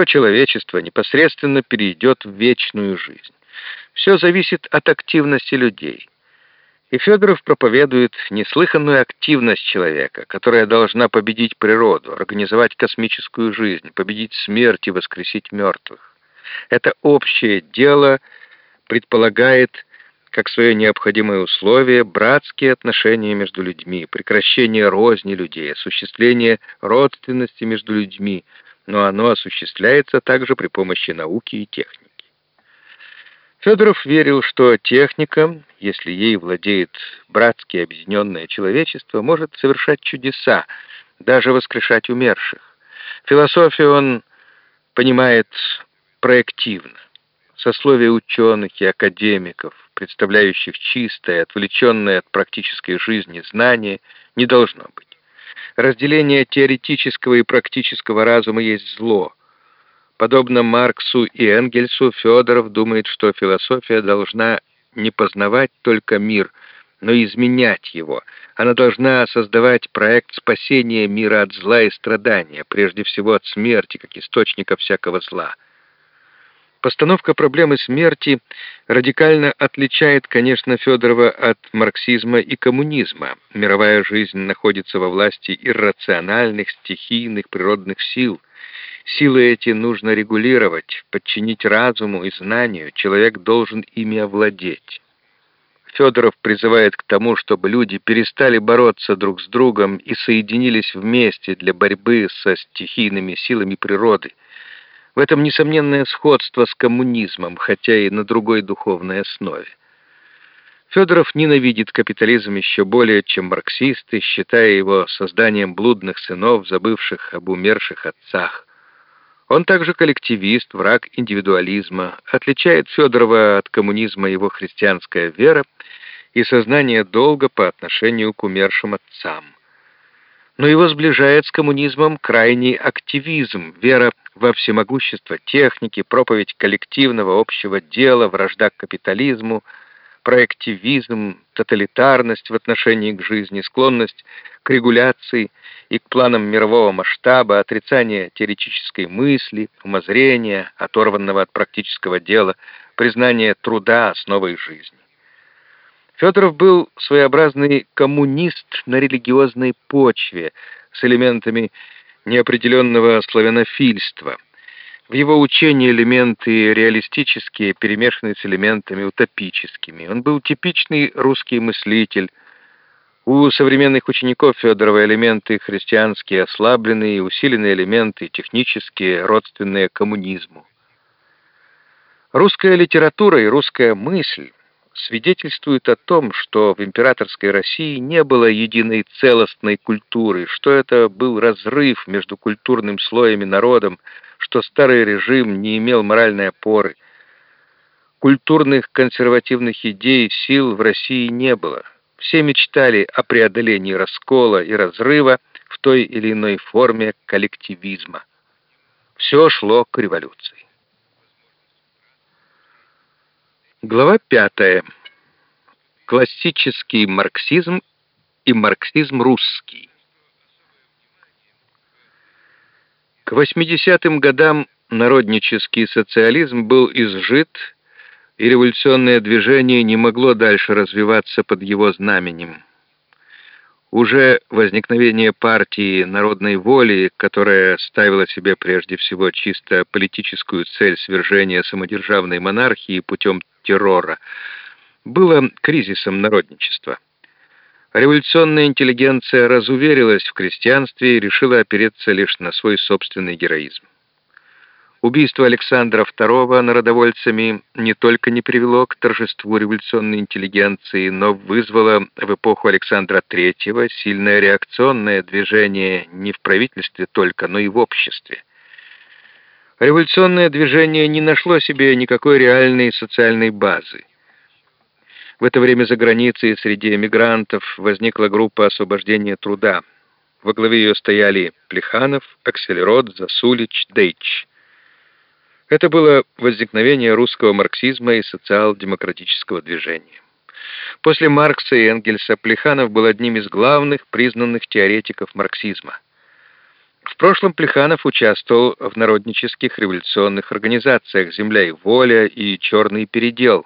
то человечество непосредственно перейдет в вечную жизнь. Все зависит от активности людей. И Федоров проповедует неслыханную активность человека, которая должна победить природу, организовать космическую жизнь, победить смерть и воскресить мертвых. Это общее дело предполагает как свое необходимое условие братские отношения между людьми, прекращение розни людей, осуществление родственности между людьми, но оно осуществляется также при помощи науки и техники. Федоров верил, что техника, если ей владеет братски объединенное человечество, может совершать чудеса, даже воскрешать умерших. Философию он понимает проективно. Сословие ученых и академиков, представляющих чистое, отвлеченное от практической жизни знание, не должно быть. Разделение теоретического и практического разума есть зло. Подобно Марксу и Энгельсу, Федоров думает, что философия должна не познавать только мир, но изменять его. Она должна создавать проект спасения мира от зла и страдания, прежде всего от смерти, как источника всякого зла. Постановка проблемы смерти радикально отличает, конечно, Федорова от марксизма и коммунизма. Мировая жизнь находится во власти иррациональных, стихийных, природных сил. Силы эти нужно регулировать, подчинить разуму и знанию, человек должен ими овладеть. Федоров призывает к тому, чтобы люди перестали бороться друг с другом и соединились вместе для борьбы со стихийными силами природы, в этом несомненное сходство с коммунизмом, хотя и на другой духовной основе. Федоров ненавидит капитализм еще более, чем марксисты, считая его созданием блудных сынов, забывших об умерших отцах. Он также коллективист, враг индивидуализма. Отличает Федорова от коммунизма его христианская вера и сознание долга по отношению к умершим отцам но его сближает с коммунизмом крайний активизм, вера во всемогущество техники, проповедь коллективного общего дела, вражда к капитализму, проективизм, тоталитарность в отношении к жизни, склонность к регуляции и к планам мирового масштаба, отрицание теоретической мысли, умозрения, оторванного от практического дела, признание труда основой жизни. Федоров был своеобразный коммунист на религиозной почве с элементами неопределенного славянофильства. В его учении элементы реалистические перемешаны с элементами утопическими. Он был типичный русский мыслитель. У современных учеников Федорова элементы христианские ослабленные, усиленные элементы технические, родственные коммунизму. Русская литература и русская мысль свидетельствует о том, что в императорской России не было единой целостной культуры, что это был разрыв между культурным слоем и народом, что старый режим не имел моральной опоры. Культурных консервативных идей сил в России не было. Все мечтали о преодолении раскола и разрыва в той или иной форме коллективизма. Все шло к революции. Глава пятая. Классический марксизм и марксизм русский. К 80-м годам народнический социализм был изжит, и революционное движение не могло дальше развиваться под его знаменем. Уже возникновение партии народной воли, которая ставила себе прежде всего чисто политическую цель свержения самодержавной монархии путем террора, было кризисом народничества. Революционная интеллигенция разуверилась в крестьянстве и решила опереться лишь на свой собственный героизм. Убийство Александра II народовольцами не только не привело к торжеству революционной интеллигенции, но вызвало в эпоху Александра III сильное реакционное движение не в правительстве только, но и в обществе. Революционное движение не нашло себе никакой реальной социальной базы. В это время за границей среди эмигрантов возникла группа освобождения труда. Во главе ее стояли Плеханов, Акселерот, Засулич, Дейч. Это было возникновение русского марксизма и социал-демократического движения. После Маркса и Энгельса Плеханов был одним из главных признанных теоретиков марксизма. В прошлом Плеханов участвовал в народнических революционных организациях «Земля и воля» и «Черный передел».